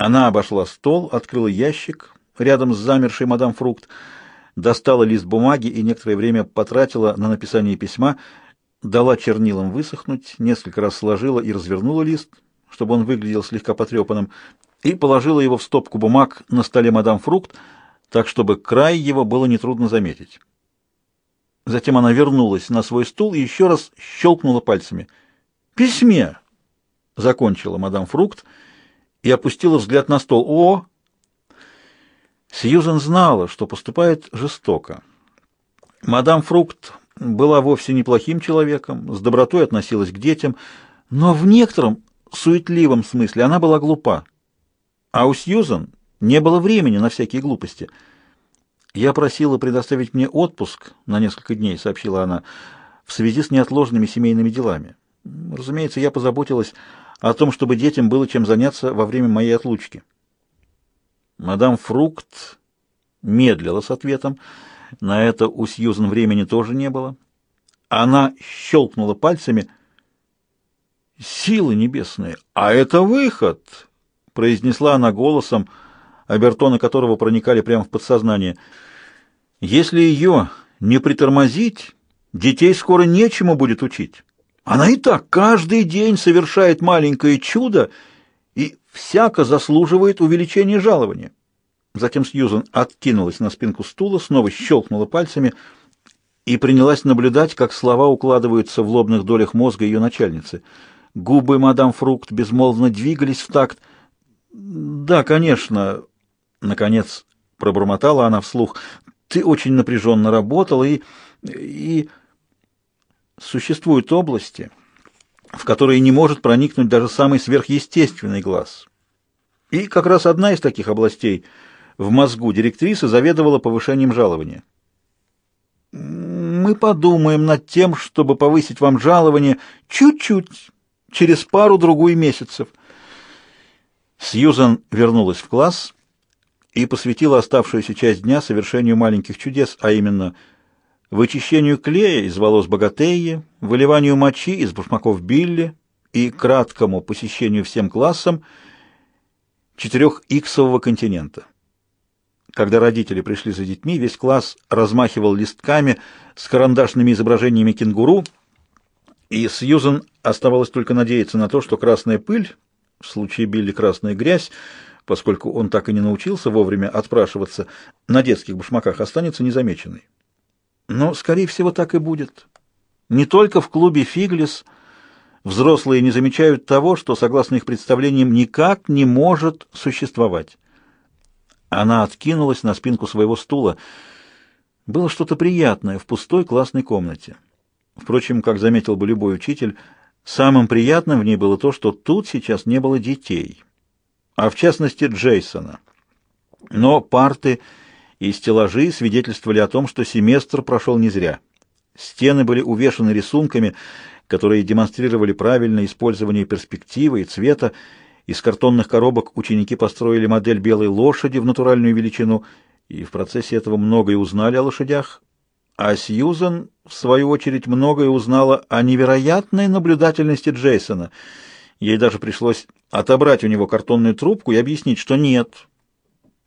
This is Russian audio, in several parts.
Она обошла стол, открыла ящик рядом с замершей мадам Фрукт, достала лист бумаги и некоторое время потратила на написание письма, дала чернилам высохнуть, несколько раз сложила и развернула лист, чтобы он выглядел слегка потрепанным, и положила его в стопку бумаг на столе мадам Фрукт, так чтобы край его было нетрудно заметить. Затем она вернулась на свой стул и еще раз щелкнула пальцами. «Письме!» — закончила мадам Фрукт и опустила взгляд на стол. «О!» Сьюзен знала, что поступает жестоко. Мадам Фрукт была вовсе неплохим человеком, с добротой относилась к детям, но в некотором суетливом смысле она была глупа. А у Сьюзен не было времени на всякие глупости. «Я просила предоставить мне отпуск на несколько дней», — сообщила она, — «в связи с неотложными семейными делами. Разумеется, я позаботилась о том, чтобы детям было чем заняться во время моей отлучки». Мадам Фрукт медлила с ответом. На это у Сьюзен времени тоже не было. Она щелкнула пальцами. «Силы небесные! А это выход!» — произнесла она голосом, обертоны которого проникали прямо в подсознание. «Если ее не притормозить, детей скоро нечему будет учить. Она и так каждый день совершает маленькое чудо и всяко заслуживает увеличения жалования». Затем Сьюзан откинулась на спинку стула, снова щелкнула пальцами и принялась наблюдать, как слова укладываются в лобных долях мозга ее начальницы. Губы мадам Фрукт безмолвно двигались в такт. «Да, конечно», — наконец пробормотала она вслух, — «ты очень напряженно работала и... и...» Существуют области, в которые не может проникнуть даже самый сверхъестественный глаз. И как раз одна из таких областей — в мозгу директрисы заведовала повышением жалования. «Мы подумаем над тем, чтобы повысить вам жалование чуть-чуть, через пару-другую месяцев». Сьюзан вернулась в класс и посвятила оставшуюся часть дня совершению маленьких чудес, а именно вычищению клея из волос богатеи, выливанию мочи из башмаков Билли и краткому посещению всем классом четырех-иксового континента. Когда родители пришли за детьми, весь класс размахивал листками с карандашными изображениями кенгуру, и Сьюзен оставалось только надеяться на то, что красная пыль, в случае Билли красная грязь, поскольку он так и не научился вовремя отпрашиваться, на детских башмаках останется незамеченной. Но, скорее всего, так и будет. Не только в клубе «Фиглис» взрослые не замечают того, что, согласно их представлениям, никак не может существовать. Она откинулась на спинку своего стула. Было что-то приятное в пустой классной комнате. Впрочем, как заметил бы любой учитель, самым приятным в ней было то, что тут сейчас не было детей, а в частности Джейсона. Но парты и стеллажи свидетельствовали о том, что семестр прошел не зря. Стены были увешаны рисунками, которые демонстрировали правильное использование перспективы и цвета, из картонных коробок ученики построили модель белой лошади в натуральную величину, и в процессе этого многое узнали о лошадях, а Сьюзен, в свою очередь, многое узнала о невероятной наблюдательности Джейсона. Ей даже пришлось отобрать у него картонную трубку и объяснить, что нет,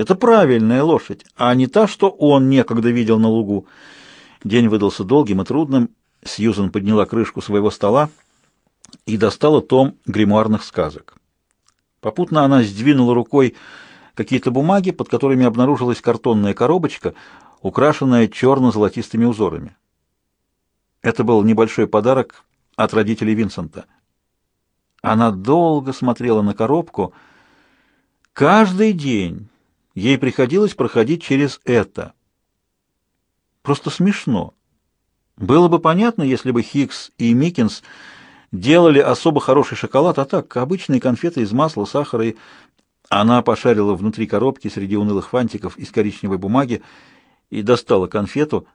это правильная лошадь, а не та, что он некогда видел на лугу. День выдался долгим и трудным. Сьюзен подняла крышку своего стола и достала том гримуарных сказок. Попутно она сдвинула рукой какие-то бумаги, под которыми обнаружилась картонная коробочка, украшенная черно-золотистыми узорами. Это был небольшой подарок от родителей Винсента. Она долго смотрела на коробку. Каждый день ей приходилось проходить через это. Просто смешно. Было бы понятно, если бы Хикс и Микинс делали особо хороший шоколад, а так, обычные конфеты из масла, сахара и... Она пошарила внутри коробки среди унылых фантиков из коричневой бумаги и достала конфету.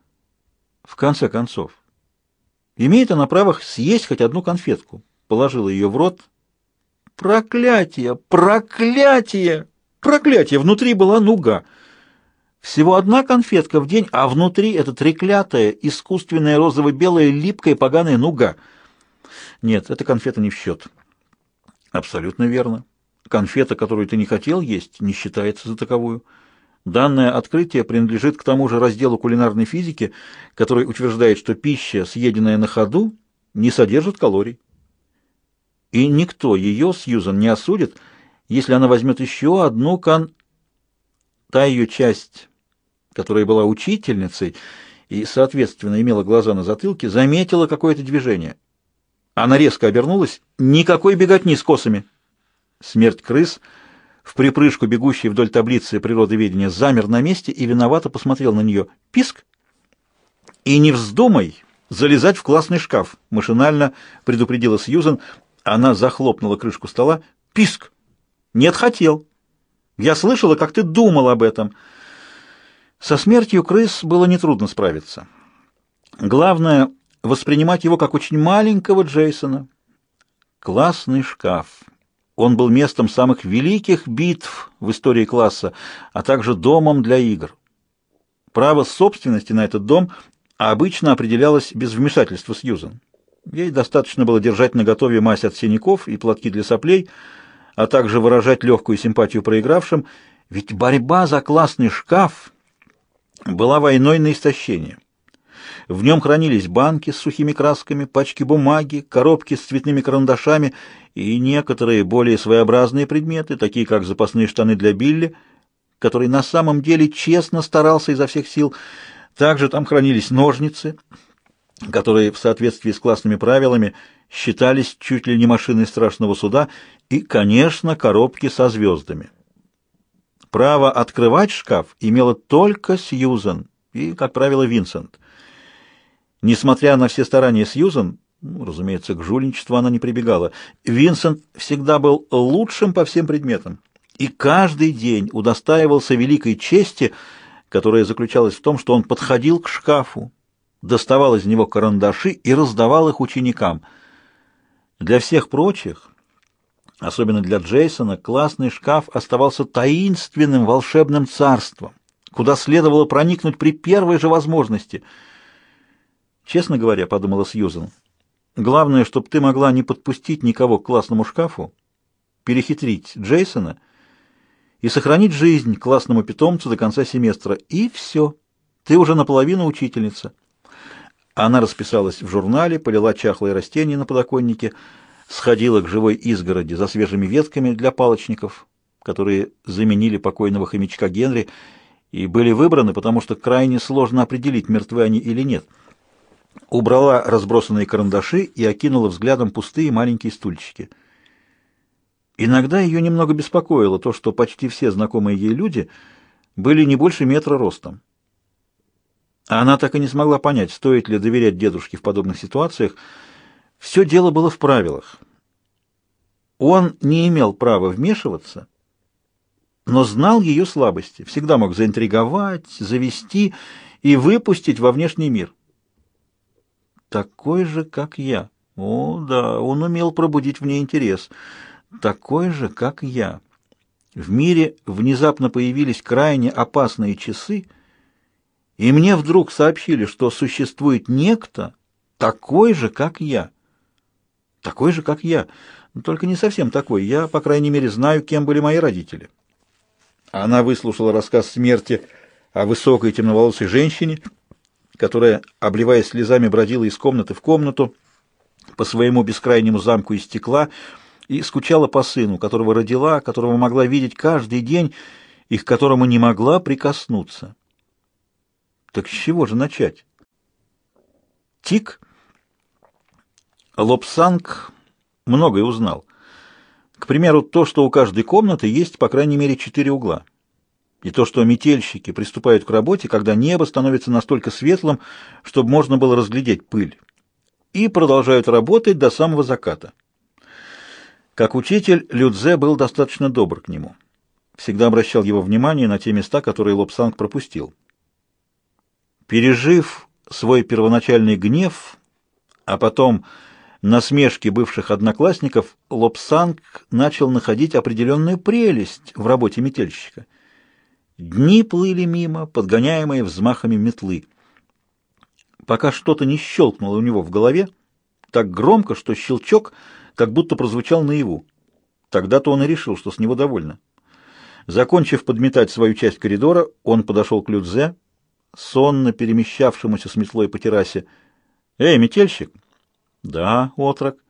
В конце концов, имеет она право съесть хоть одну конфетку. Положила ее в рот. Проклятие! Проклятие! Проклятие! Внутри была нуга. Всего одна конфетка в день, а внутри это треклятая, искусственная розово-белая, липкая, поганая нуга — нет, эта конфета не в счет. Абсолютно верно. Конфета, которую ты не хотел есть, не считается за таковую. Данное открытие принадлежит к тому же разделу кулинарной физики, который утверждает, что пища, съеденная на ходу, не содержит калорий. И никто ее, Сьюзан, не осудит, если она возьмет еще одну кан... Та ее часть, которая была учительницей и, соответственно, имела глаза на затылке, заметила какое-то движение. Она резко обернулась. Никакой беготни с косами. Смерть крыс — в припрыжку бегущий вдоль таблицы природоведения, замер на месте и виновато посмотрел на нее. «Писк!» «И не вздумай залезать в классный шкаф!» — машинально предупредила Сьюзен. Она захлопнула крышку стола. «Писк!» «Нет, хотел!» «Я слышала, как ты думал об этом!» Со смертью крыс было нетрудно справиться. Главное — воспринимать его как очень маленького Джейсона. Классный шкаф. Он был местом самых великих битв в истории класса, а также домом для игр. Право собственности на этот дом обычно определялось без вмешательства Сьюзен. Ей достаточно было держать наготове мазь от синяков и платки для соплей, а также выражать легкую симпатию проигравшим, ведь борьба за классный шкаф была войной на истощение. В нем хранились банки с сухими красками, пачки бумаги, коробки с цветными карандашами и некоторые более своеобразные предметы, такие как запасные штаны для Билли, который на самом деле честно старался изо всех сил. Также там хранились ножницы, которые в соответствии с классными правилами считались чуть ли не машиной страшного суда, и, конечно, коробки со звездами. Право открывать шкаф имела только Сьюзен и, как правило, Винсент. Несмотря на все старания Сьюзан, ну, разумеется, к жульничеству она не прибегала, Винсент всегда был лучшим по всем предметам и каждый день удостаивался великой чести, которая заключалась в том, что он подходил к шкафу, доставал из него карандаши и раздавал их ученикам. Для всех прочих, особенно для Джейсона, классный шкаф оставался таинственным волшебным царством, куда следовало проникнуть при первой же возможности — Честно говоря, подумала Сьюзен, главное, чтобы ты могла не подпустить никого к классному шкафу, перехитрить Джейсона и сохранить жизнь классному питомцу до конца семестра. И все. Ты уже наполовину учительница. Она расписалась в журнале, полила чахлые растения на подоконнике, сходила к живой изгороди за свежими ветками для палочников, которые заменили покойного хомячка Генри и были выбраны, потому что крайне сложно определить, мертвы они или нет — убрала разбросанные карандаши и окинула взглядом пустые маленькие стульчики. Иногда ее немного беспокоило то, что почти все знакомые ей люди были не больше метра ростом. Она так и не смогла понять, стоит ли доверять дедушке в подобных ситуациях. Все дело было в правилах. Он не имел права вмешиваться, но знал ее слабости, всегда мог заинтриговать, завести и выпустить во внешний мир такой же, как я. О, да, он умел пробудить в ней интерес. Такой же, как я. В мире внезапно появились крайне опасные часы, и мне вдруг сообщили, что существует некто, такой же, как я. Такой же, как я. Но только не совсем такой. Я, по крайней мере, знаю, кем были мои родители. Она выслушала рассказ смерти о высокой темноволосой женщине, которая, обливаясь слезами, бродила из комнаты в комнату по своему бескрайнему замку из стекла и скучала по сыну, которого родила, которого могла видеть каждый день и к которому не могла прикоснуться. Так с чего же начать? Тик Лобсанг многое узнал. К примеру, то, что у каждой комнаты есть по крайней мере четыре угла и то, что метельщики приступают к работе, когда небо становится настолько светлым, чтобы можно было разглядеть пыль, и продолжают работать до самого заката. Как учитель, Людзе был достаточно добр к нему. Всегда обращал его внимание на те места, которые Лобсанг пропустил. Пережив свой первоначальный гнев, а потом насмешки бывших одноклассников, Лобсанг начал находить определенную прелесть в работе метельщика – Дни плыли мимо, подгоняемые взмахами метлы. Пока что-то не щелкнуло у него в голове, так громко, что щелчок как будто прозвучал наяву. Тогда-то он и решил, что с него довольно. Закончив подметать свою часть коридора, он подошел к Людзе, сонно перемещавшемуся с метлой по террасе. «Эй, метельщик!» «Да, отрок».